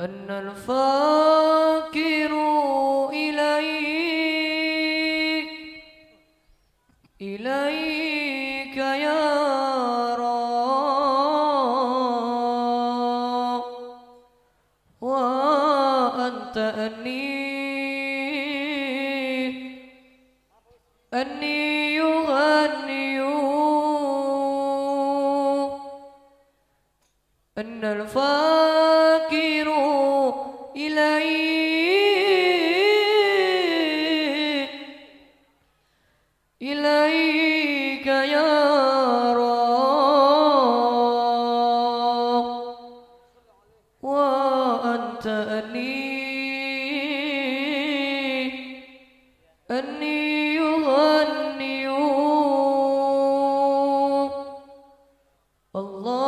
أن الفاكر إليك إليك يا رب. وأنت أني أني يغني. أن الفاكر إليك يا رب وأنت أني أني يغني الله.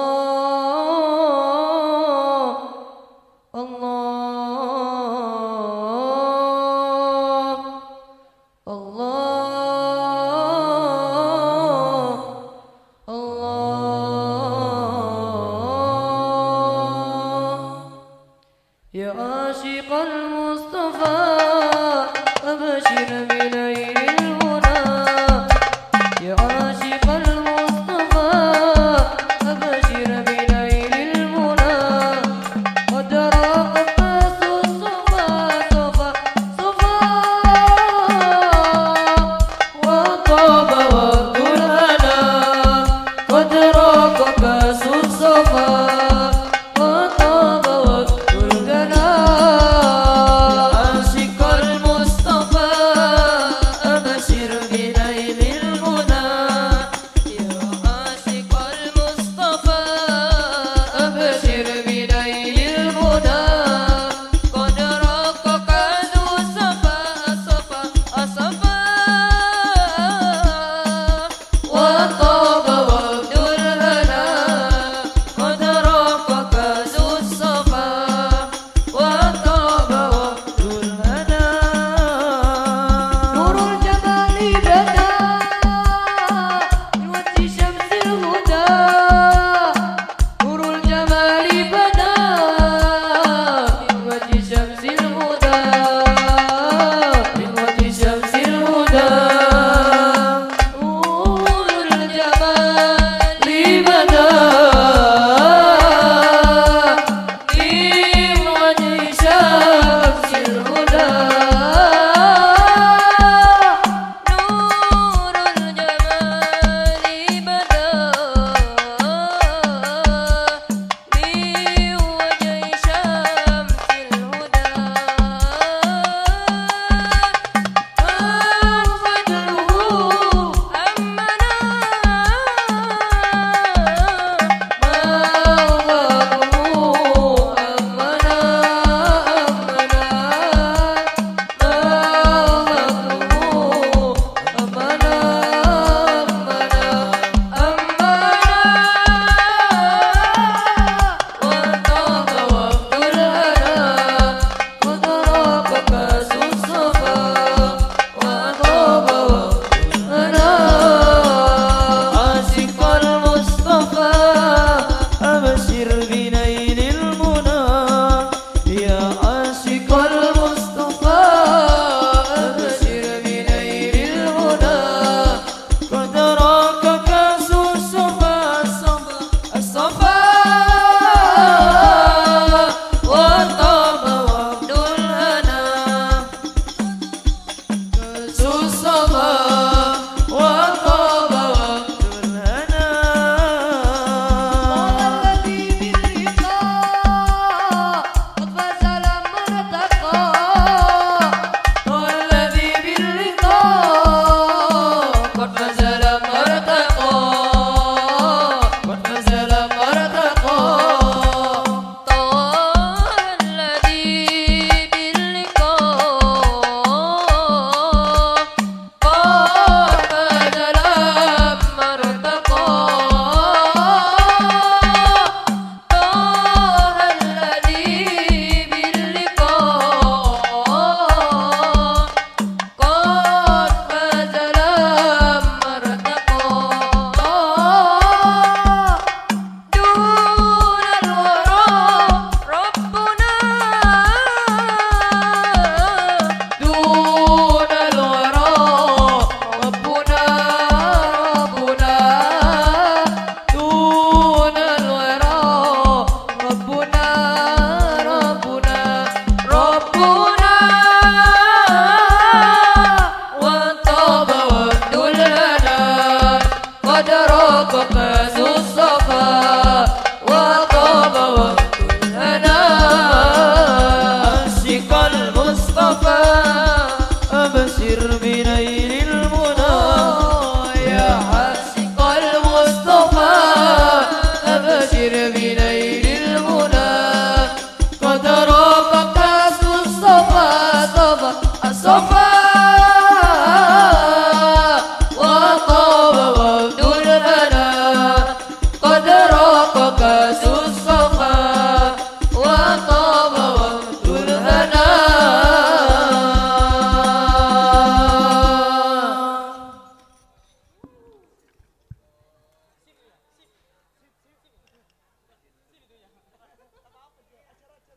Jesús solo